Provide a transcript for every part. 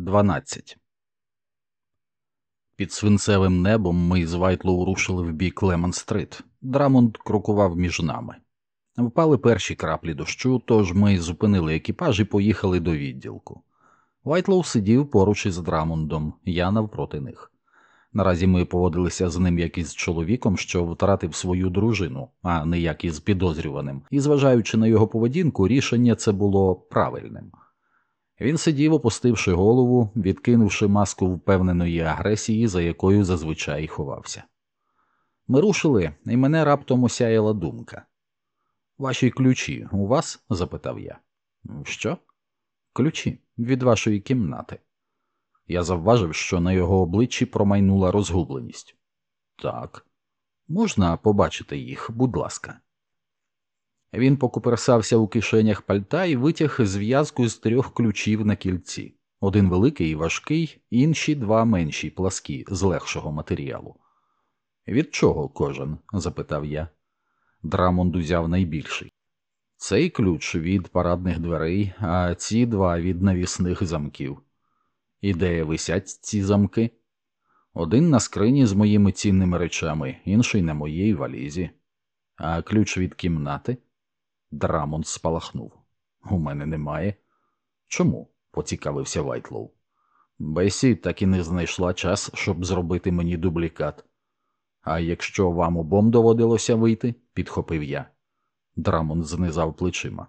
12. Під свинцевим небом ми з Вайтлоу рушили в бік Лемон-стрит. Драмонд крокував між нами. Впали перші краплі дощу, тож ми зупинили екіпаж і поїхали до відділку. Вайтлоу сидів поруч із Драмондом, я навпроти них. Наразі ми поводилися з ним як із чоловіком, що втратив свою дружину, а не як із підозрюваним, і, зважаючи на його поведінку, рішення це було правильним. Він сидів, опустивши голову, відкинувши маску впевненої агресії, за якою зазвичай ховався. Ми рушили, і мене раптом осяяла думка. Ваші ключі у вас? запитав я. Що? Ключі від вашої кімнати. Я завважив, що на його обличчі промайнула розгубленість. Так, можна побачити їх, будь ласка. Він попорпався у кишенях пальта і витяг зв'язку з трьох ключів на кільці один великий і важкий, інші два менші пласкі з легшого матеріалу. Від чого кожен? запитав я. Драмонд узяв найбільший. Цей ключ від парадних дверей, а ці два від навісних замків. І де висять ці замки? Один на скрині з моїми цінними речами, інший на моїй валізі, а ключ від кімнати. Драмонт спалахнув. У мене немає. Чому? поцікавився Вайтлоу. Бесі так і не знайшла час, щоб зробити мені дублікат. А якщо вам обом доводилося вийти, підхопив я. Драмонд знизав плечима.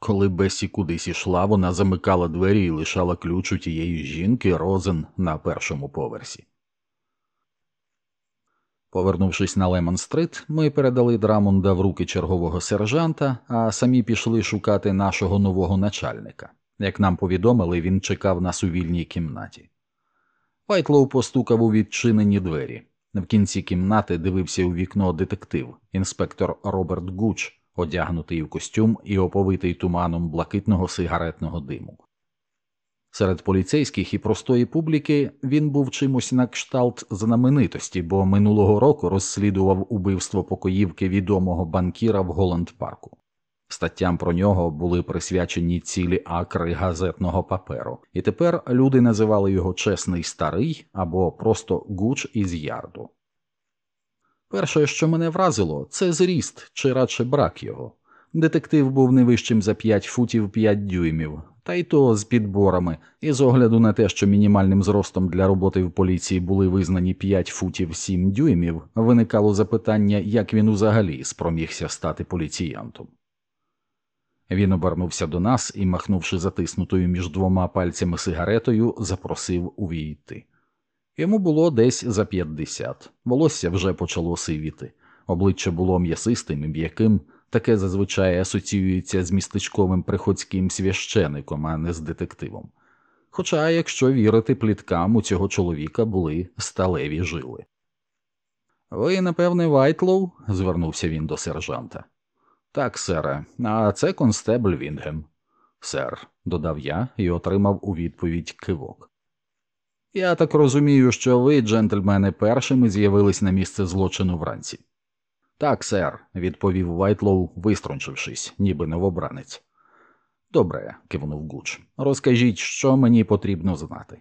Коли Бесі кудись ішла, вона замикала двері і лишала ключ у тієї жінки Розен на першому поверсі. Повернувшись на Лемон-стрит, ми передали Драмонда в руки чергового сержанта, а самі пішли шукати нашого нового начальника. Як нам повідомили, він чекав нас у вільній кімнаті. Вайтлоу постукав у відчинені двері. В кінці кімнати дивився у вікно детектив, інспектор Роберт Гуч, одягнутий у костюм і оповитий туманом блакитного сигаретного диму. Серед поліцейських і простої публіки він був чимось на кшталт знаменитості, бо минулого року розслідував убивство покоївки відомого банкіра в Голланд Парку. Статтям про нього були присвячені цілі акри газетного паперу, і тепер люди називали його чесний старий або просто гуч із ярду. Перше, що мене вразило, це зріст чи радше брак його. Детектив був не вищим за 5 футів 5 дюймів, та й то з підборами, і з огляду на те, що мінімальним зростом для роботи в поліції були визнані 5 футів 7 дюймів, виникало запитання, як він взагалі спромігся стати поліціянтом. Він обернувся до нас і, махнувши затиснутою між двома пальцями сигаретою, запросив увійти. Йому було десь за 50, волосся вже почало сивіти, обличчя було м'ясистим і м'яким, таке зазвичай асоціюється з містечковим приходським священиком, а не з детективом. Хоча, якщо вірити пліткам, у цього чоловіка були сталеві жили. Ви, напевне, Вайтлоу? звернувся він до сержанта. Так, сере, а це констебль Віндгем. Сер, додав я і отримав у відповідь кивок. Я так розумію, що ви, джентльмени, першими з'явились на місце злочину вранці. Так, сер, відповів Вайтлоу, виструнчившись, ніби новобранець. Добре, кивнув Гуч. Розкажіть, що мені потрібно знати.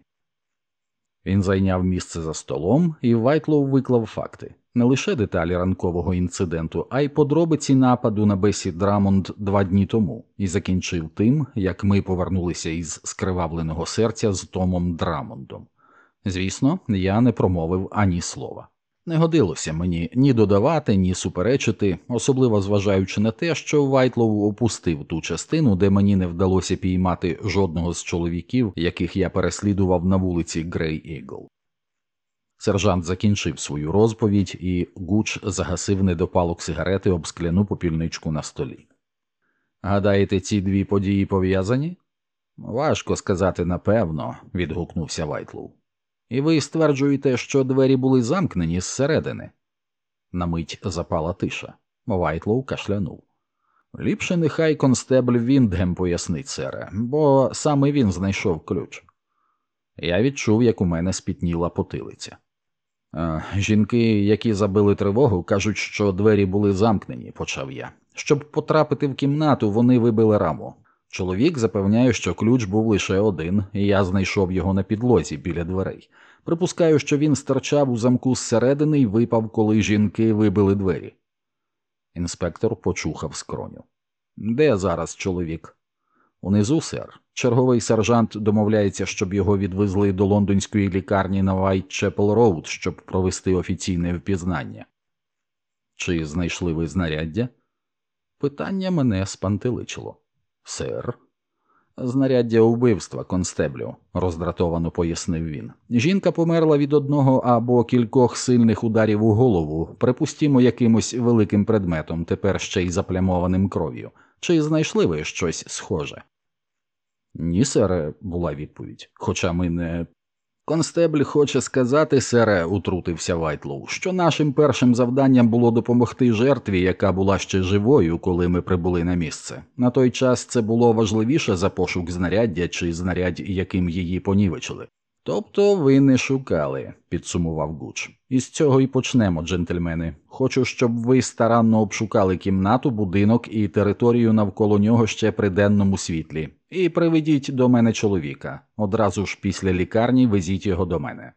Він зайняв місце за столом, і Вайтлоу виклав факти не лише деталі ранкового інциденту, а й подробиці нападу на Бесі Драмонд два дні тому, і закінчив тим, як ми повернулися із скривавленого серця з Томом Драмондом. Звісно, я не промовив ані слова. Не годилося мені ні додавати, ні суперечити, особливо зважаючи на те, що Вайтлоу опустив ту частину, де мені не вдалося піймати жодного з чоловіків, яких я переслідував на вулиці Грей Ігл. Сержант закінчив свою розповідь, і Гуч загасив недопалок сигарети об скляну попільничку на столі. Гадаєте, ці дві події пов'язані? Важко сказати напевно, відгукнувся Вайтлоу. І ви стверджуєте, що двері були замкнені зсередини. На мить запала тиша. Вайтлоу кашлянув. Ліпше нехай констебль Віндгем пояснить, сере, бо саме він знайшов ключ. Я відчув, як у мене спітніла потилиця. Жінки, які забили тривогу, кажуть, що двері були замкнені, почав я. Щоб потрапити в кімнату, вони вибили раму. Чоловік запевняє, що ключ був лише один, і я знайшов його на підлозі біля дверей. Припускаю, що він стирчав у замку зсередини і випав, коли жінки вибили двері. Інспектор почухав скроню. Де зараз чоловік? Унизу, сер. Черговий сержант домовляється, щоб його відвезли до лондонської лікарні на Вайтчепел Роуд, щоб провести офіційне впізнання. Чи знайшли ви знаряддя? Питання мене спантеличило. Сер. Знаряддя убивства, констеблю, роздратовано пояснив він. Жінка померла від одного або кількох сильних ударів у голову, припустімо, якимось великим предметом, тепер ще й заплямованим кров'ю. Чи знайшли ви щось схоже? Ні, сере, була відповідь. Хоча ми не. Констебль хоче сказати, сере, утрутився Вайтлоу, що нашим першим завданням було допомогти жертві, яка була ще живою, коли ми прибули на місце. На той час це було важливіше за пошук знаряддя чи знарядь, яким її понівечили. Тобто ви не шукали, підсумував Гуч. Із цього і почнемо, джентльмени. Хочу, щоб ви старанно обшукали кімнату, будинок і територію навколо нього ще при денному світлі. І приведіть до мене чоловіка. Одразу ж після лікарні везіть його до мене.